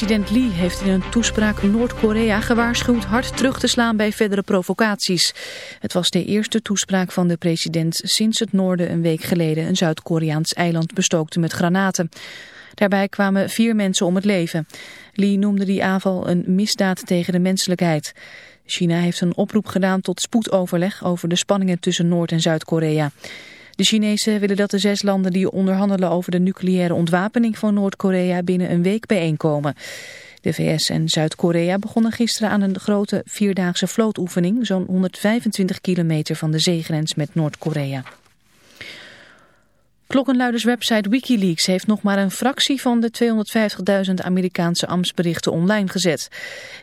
President Lee heeft in een toespraak Noord-Korea gewaarschuwd hard terug te slaan bij verdere provocaties. Het was de eerste toespraak van de president sinds het noorden een week geleden een Zuid-Koreaans eiland bestookte met granaten. Daarbij kwamen vier mensen om het leven. Lee noemde die aanval een misdaad tegen de menselijkheid. China heeft een oproep gedaan tot spoedoverleg over de spanningen tussen Noord- en Zuid-Korea. De Chinezen willen dat de zes landen die onderhandelen over de nucleaire ontwapening van Noord-Korea binnen een week bijeenkomen. De VS en Zuid-Korea begonnen gisteren aan een grote vierdaagse vlootoefening, zo'n 125 kilometer van de zeegrens met Noord-Korea. Klokkenluiderswebsite Wikileaks heeft nog maar een fractie van de 250.000 Amerikaanse ambtsberichten online gezet.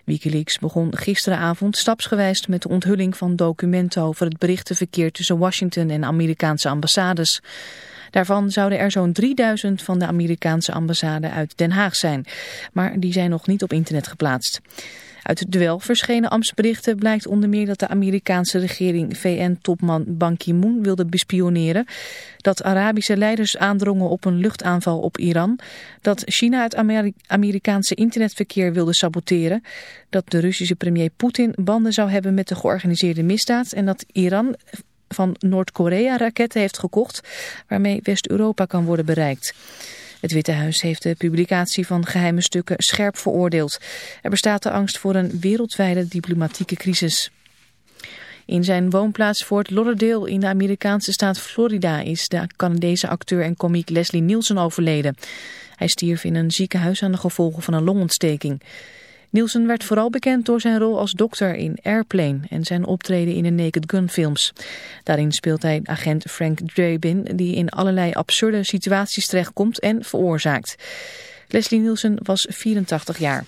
Wikileaks begon gisteravond stapsgewijs met de onthulling van documenten over het berichtenverkeer tussen Washington en Amerikaanse ambassades. Daarvan zouden er zo'n 3000 van de Amerikaanse ambassade uit Den Haag zijn, maar die zijn nog niet op internet geplaatst. Uit het duel verschenen ambtsberichten blijkt onder meer dat de Amerikaanse regering VN-topman Ban Ki-moon wilde bespioneren, dat Arabische leiders aandrongen op een luchtaanval op Iran, dat China het Amerikaanse internetverkeer wilde saboteren, dat de Russische premier Poetin banden zou hebben met de georganiseerde misdaad en dat Iran van Noord-Korea raketten heeft gekocht waarmee West-Europa kan worden bereikt. Het Witte Huis heeft de publicatie van geheime stukken scherp veroordeeld. Er bestaat de angst voor een wereldwijde diplomatieke crisis. In zijn woonplaats Fort Lauderdale in de Amerikaanse staat Florida is de Canadese acteur en komiek Leslie Nielsen overleden. Hij stierf in een ziekenhuis aan de gevolgen van een longontsteking. Nielsen werd vooral bekend door zijn rol als dokter in Airplane en zijn optreden in de Naked Gun films. Daarin speelt hij agent Frank Drabin die in allerlei absurde situaties terechtkomt en veroorzaakt. Leslie Nielsen was 84 jaar.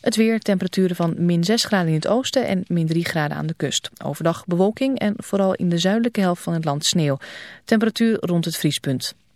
Het weer, temperaturen van min 6 graden in het oosten en min 3 graden aan de kust. Overdag bewolking en vooral in de zuidelijke helft van het land sneeuw. Temperatuur rond het vriespunt.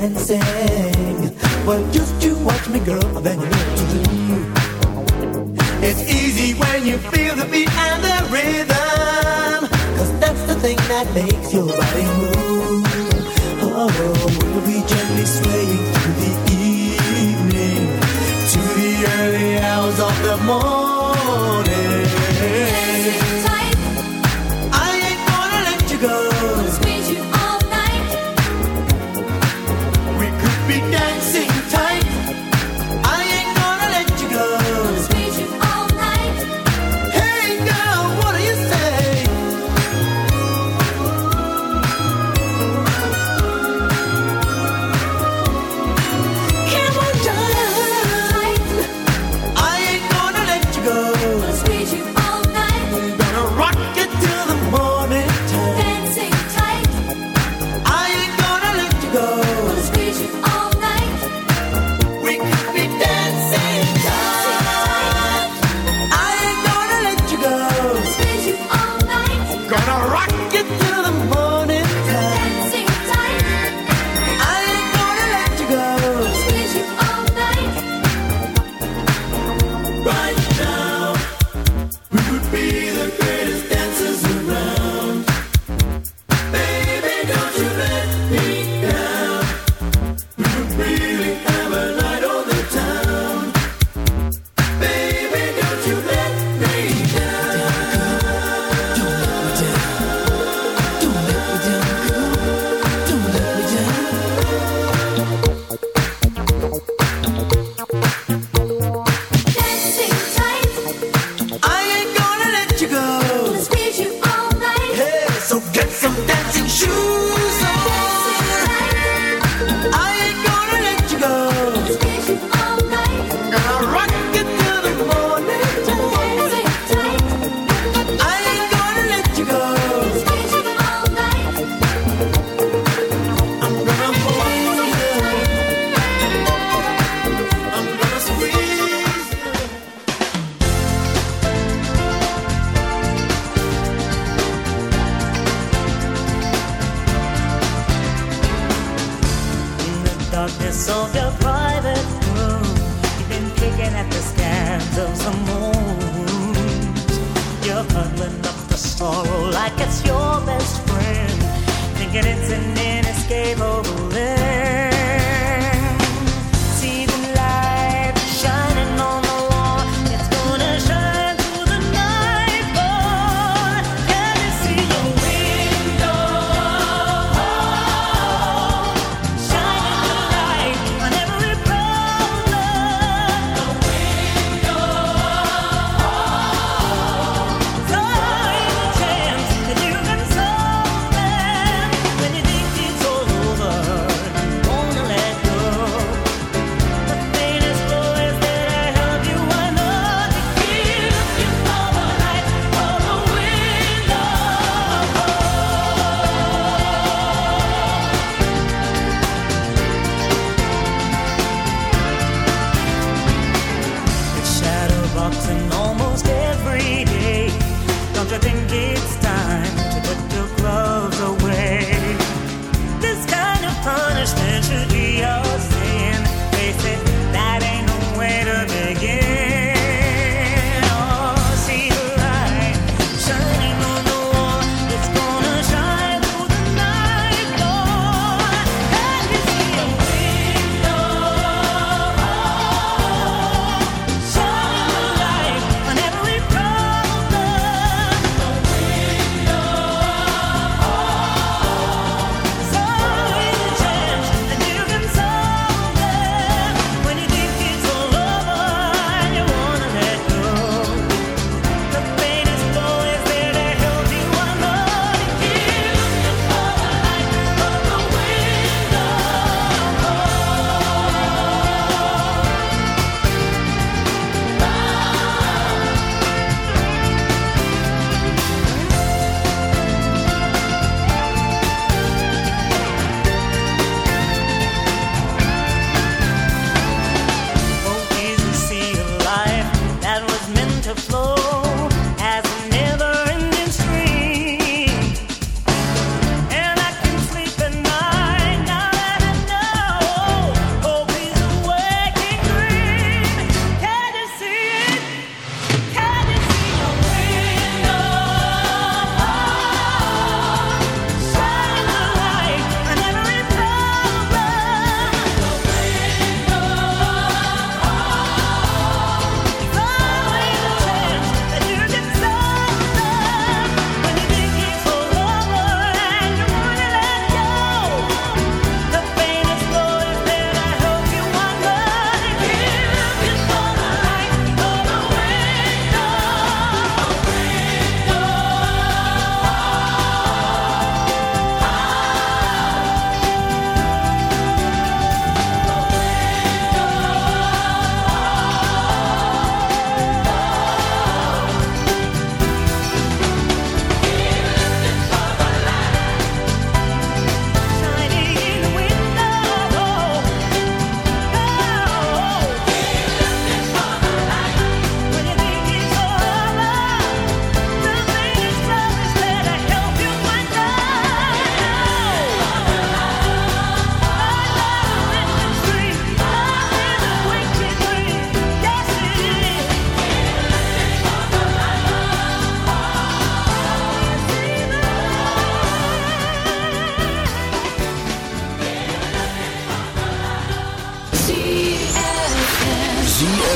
Dancing. Well, just you watch me, girl, then you know what to do. It's easy when you feel the beat and the rhythm. Cause that's the thing that makes your body move.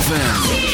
ZFM.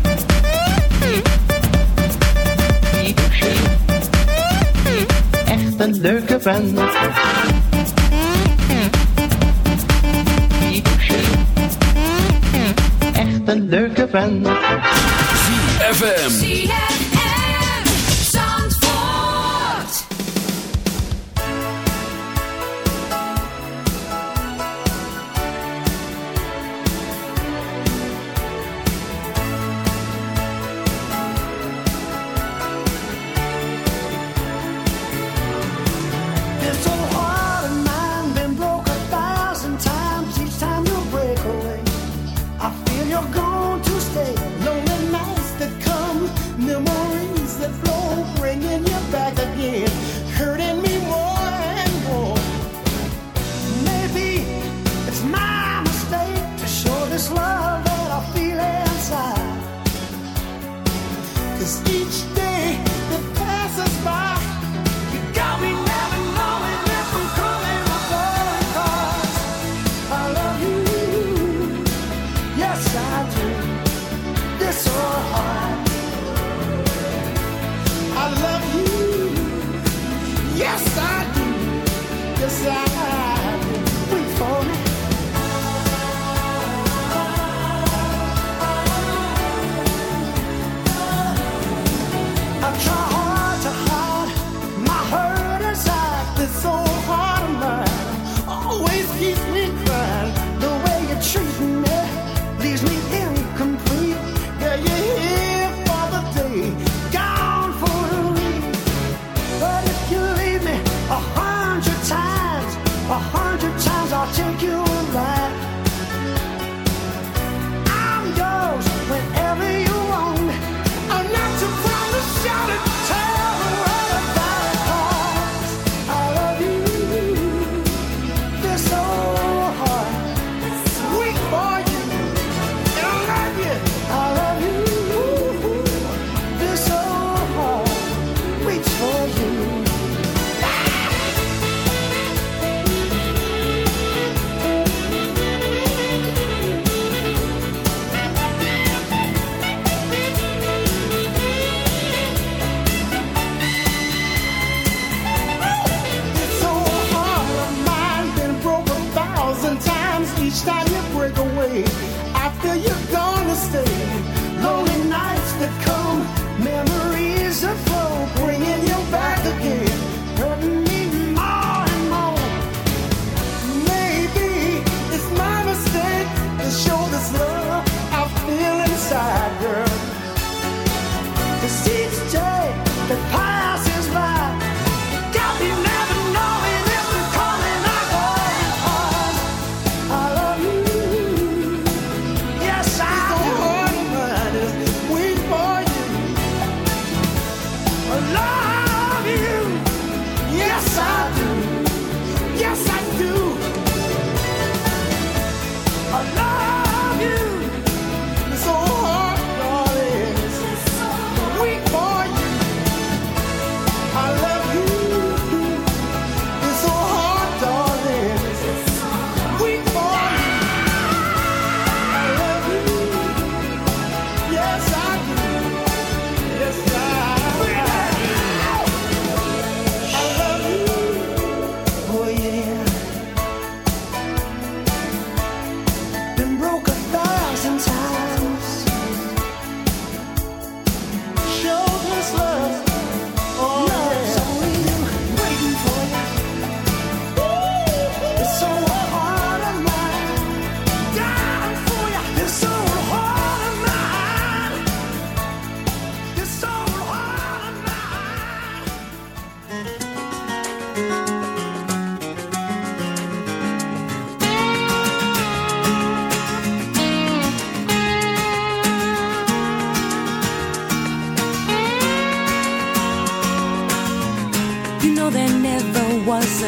Vent. Echt een leuke vent. ZFM.